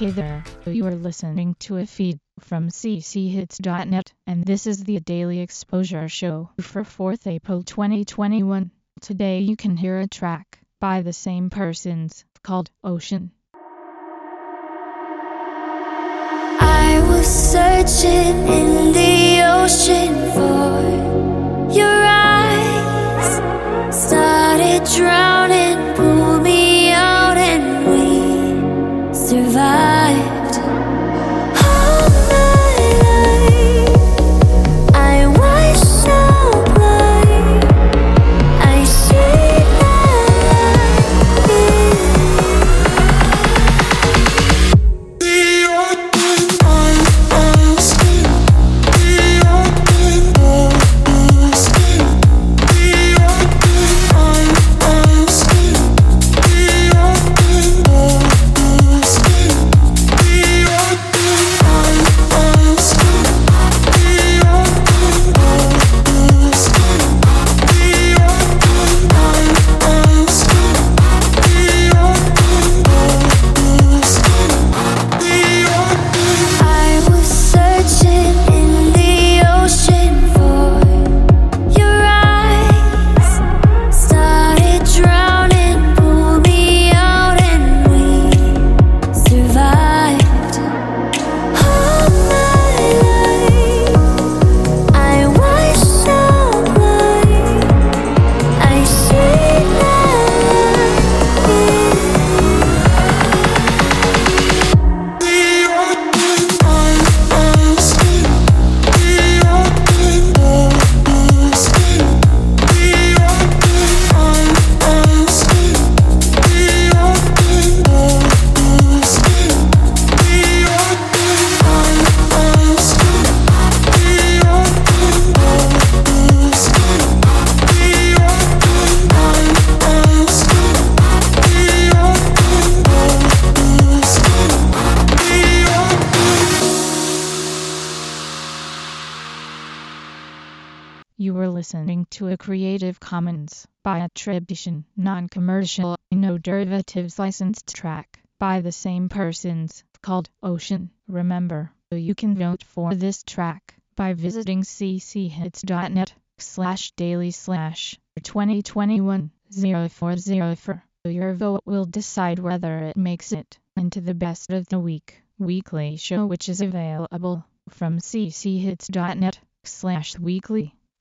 Hey there, you are listening to a feed from cchits.net, and this is the Daily Exposure Show for 4th April 2021. Today you can hear a track by the same persons called Ocean. I was searching in the ocean for your eyes, started drowning, You were listening to a Creative Commons by attribution, non-commercial, no derivatives licensed track by the same persons called Ocean. Remember, you can vote for this track by visiting cchits.net slash daily slash 2021 0404. Your vote will decide whether it makes it into the best of the week weekly show which is available from cchits.net slash weekly.